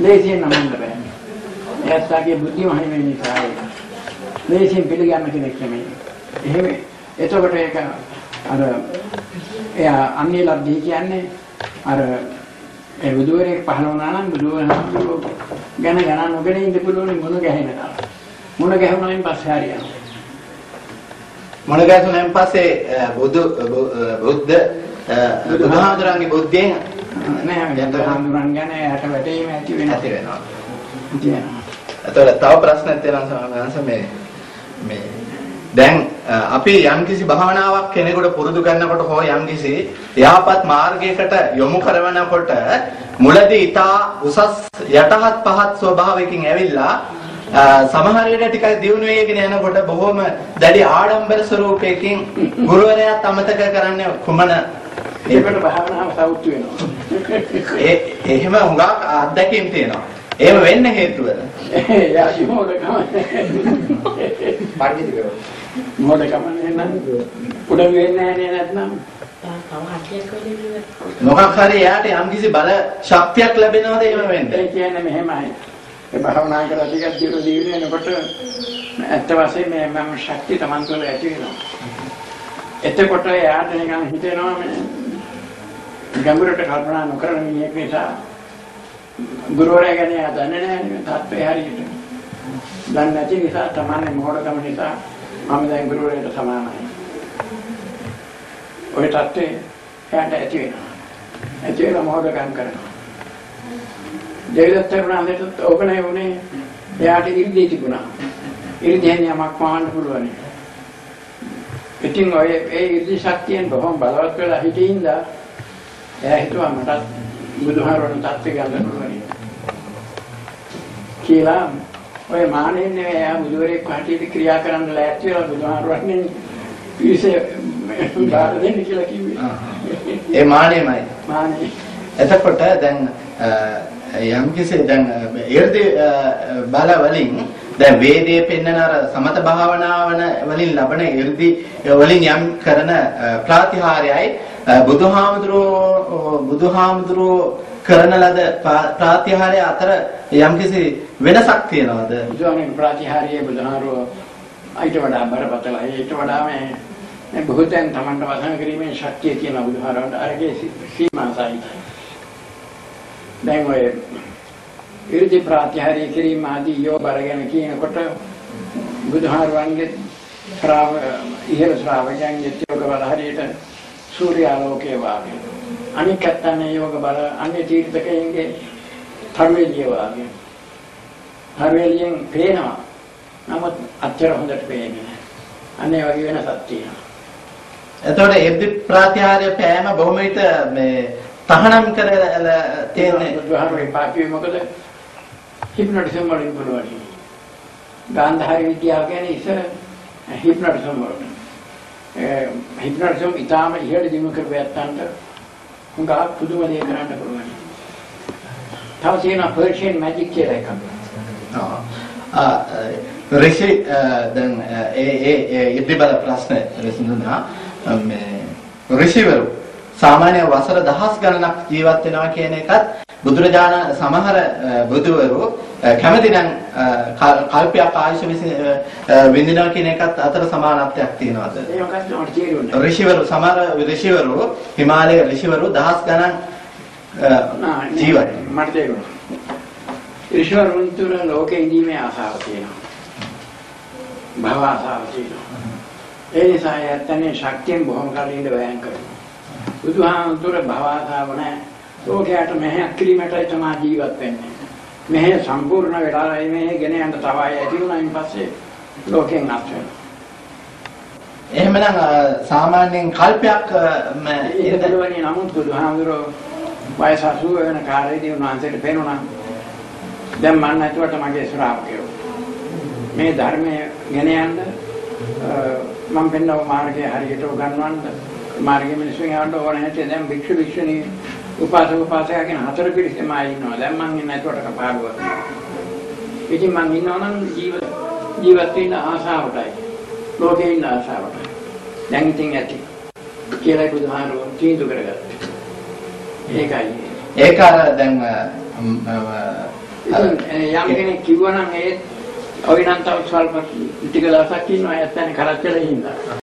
ලේසියෙන් නමන්න බෑ. එයාගේ බුද්ධිය මහිම නිසා ඒක. ලේසියෙන් පිළිගන්න කෙනෙක් නෙමෙයි. එහෙම එතකොට ඒක අර එයා අන්නේ ලබ්ධි කියන්නේ අර ඒ බුදුවරයෙක් පහළ වුණා නම් බුදුවරහමෝ ගැන ගණන් නොගෙන ඉන්න පුළුවන් මොන ගැහෙනවා. මොන ගැහුණායින් පස්සේ හරියනවා. මොන ගැසුණෙන් පස්සේ බුදු බුද්ධ බුදුහාමුදුරන්ගේ බුද්ධියෙන් නෑ බුදුහාමුදුරන් ගැන යට වැටීම ඇති වෙනවා. ඇති වෙනවා. තියෙනවා. එතකොට තව ප්‍රශ්නයක් තියෙනවා වහන්සේ මේ මේ දැන් අපි යම්කිසි භාවනාවක් කෙනෙකුට පුරුදු කරනකොට හෝ යම්කිසි යහපත් මාර්ගයකට යොමු කරනකොට මුලදී ඊටා උසස් යටහත් පහත් ස්වභාවයකින් ඇවිල්ලා සමහර වෙලට ටිකක් දියුණු වෙගෙන යනකොට බොහොම දැඩි ආඩම්බර ස්වරූපයකින් ගුරුවරයාත් අමතක කරන්නේ කුමන ඒකට භාවනාව සෞතු වෙනවා. ඒ එහෙම හුඟක් අත්දැකීම් තියෙනවා. එහෙම වෙන්න හේතුවද? යාසි මොඩකම. පඬිතුක. මොඩකම නේනම් උඩ වෙන්නේ නැහැ නැත්නම් මොකක් හරි යාට යම්කිසි බල ශක්තියක් ලැබෙනවද එහෙම වෙන්නේ? ඒ කියන්නේ මෙහෙමයි. ඒ භාවනා කරලා ටිකක් දියුණු දියුණු වෙනකොට ඇත්ත වශයෙන්ම මම ශක්තිය Taman තුළ ඇති වෙනවා. එතකොට එයාට නිකන් හිතෙනවා මේ ගැඹුරට කල්පනා නොකරන මිනිහෙක් නිසා ගුරුවරයා ගැන එයා දන්නේ නැහැ නේ තත්ත්වය හරියට. දන්නේ නැති නිසා Taman මොහොතකම නිසා මම දැන් ගුරුවරයාට සමානයි. ඔය තත්ත්වය එයාට ඇති වෙනවා. ඇති වෙන මොහොතකම් කරනවා. දෙවිදත්ත වුණාට ඕකනේ වුණේ එයාට ඉරිදී තිබුණා. ඉරිදීෙන් යමක් පාන්න පුළුවන්. ඉතින් ඔය ඒ ඉරිදී ශක්තියෙන් බොහොම බලවත් වෙලා හිටින්ද එයා හිතුවා මට බුදුහාරවන තත්ත්වය ගන්න පුළුවන්. කියලා ඔය මානෙන් නෙවෙයි එයා බුදුරෙක් කටියට ක්‍රියා කරන්න ලෑස්ති වෙලා බුදුහාරවන්නේ පිසේ බාර දෙන්න කියලා කිව්වේ. ඒ මානෙමයි. මානෙ. එතකොට දැන් යම් කිසි දැන් 이르දි බල වලින් දැන් වේදයේ පෙන්වන අර සමත භාවනාවන වලින් ලබන 이르දි වලින් යම් කරන ප්‍රාතිහාර්යයි බුදුහාමුදුරෝ බුදුහාමුදුරෝ කරන ලද ප්‍රාතිහාර්ය අතර යම් කිසි වෙනසක් තියනවද? බුදුහාමුදුරේ ප්‍රාතිහාර්යය බුදුහාමුදුරෝ ඊට වඩා බරපතලයි. ඊට වඩා මේ මේ බොහෝතෙන් තමන්ට වසන කිරීමේ ශක්තිය කියන බුදුහාරවන්ට අරගේ සීමාසයි. දැන් ඔය ඉර්ධි ප්‍රාතිහාර්ය කිරීම ආදී යෝග අරගෙන කියනකොට බුදුහාරවන්ගේ ශ්‍රාව ඉහළ ශ්‍රාවකයන්ගේ යෝග බල හරියට සූර්යාලෝකයේ වාගේ. අනික් අත්තන්නේ යෝග බල අන්නේ තීර්ථකයන්ගේ ධර්මයේ වාගේ. ධර්මයෙන් පේනවා. නමුත් අච්චර හොඳට පේන්නේ නැහැ. අන්නේ වගේ වෙනසක් තියෙනවා. එතකොට එද්දි ප්‍රාතිහාර්ය පෑම බොහොම විට මේ තහනම් කරලා තියෙන්නේ බුදුහාමගේ පාපිය මොකද හිප්නොටිසම් වලින් පුළුවන්. ගාන්ධාර විද්‍යාව කියන්නේ ඉස්සර හිප්නොටිසම් වලට. ඒ හිප්නොටිසම් ඊටාම ඉහළ දිනු කරපැත්තන්ට හුඟා පුදුම දේ කරන්න පුළුවන්. තව තියෙනවා පර්ෂියන් මැජික් කියලා එකක්. ආ රිෂි දැන් ඒ ඒ ඉදිබල ප්‍රශ්න විසඳුණා මේ රිෂිවරු සාමාන්‍ය වසර දහස් ගණනක් ජීවත් වෙනවා කියන එකත් බුදුරජාණන් සමහර බුදුවරු කැමති නම් කල්පයක් ආයුෂ විඳිනවා කියන එකත් අතර සමානත්වයක් තියෙනවද? ඍෂිවරු සමහර ඍෂිවරු හිමාලයේ ඍෂිවරු දහස් ගණන් ජීවත් මට තේරුණා. ඊශ්වරුන් තුර ලෝකේ ඉඳීමේ ආසාව තියෙනවා. භව ආසාව තියෙනවා. ඒ නිසා යත්තනේ ශක්තියෙන් බොහොම කලින්ද වෑයම් කරනවා. බුදුහාමුදුර භව ආසාව නැහැ. ලෝකයට මෙහෙ කිලිමටයි තමයි ජීවත් වෙන්නේ. මෙහෙ සම්පූර්ණ වෙලා මේ ගෙන යන්න තවයි ඇති වුණායින් පස්සේ ලෝකෙන් අත් වෙනවා. එහෙමනම් සාමාන්‍යයෙන් කල්පයක් පුළුවනි නමුත් බුදුහාමුදුරෝ වයස 80 වෙන කාලේදී උන්වහන්සේට පේනුණා දැන් මම නැතුවට මගේ ශ්‍රාවකයෝ මේ ධර්මයේ ගෙන යන්න මම පෙන්නව මාර්ගය හරියට උගන්වන්න මාර්ගයේ මිනිස්සුන් යවන්න ඕන හැටි දැන් භික්ෂු භික්ෂුණී උපාසක උපාසිකා කියන හතර පිරිසම ඉන්නවා. දැන් මම ඉන්නේ නැතුවට කපාඩුවක් ඉතින් මම ඉන්නවා නම් ජීව ජීවත් වෙන්න ආසාවටයි. ලෝකේ ඉන්න ආසාවටයි. දැන් ඉතින් ඇති කියලා බුදුහාරෝ තීන්දුව කරගත්තා. ඒකයි. ඒක දැන් යම් කෙනෙක් කිව්වනම් ඒ ඔය නම් තව ස්වල්ප ටික දවසක් ඉන්නවා. ඇත්තනේ කරච්චලේ හින්දා.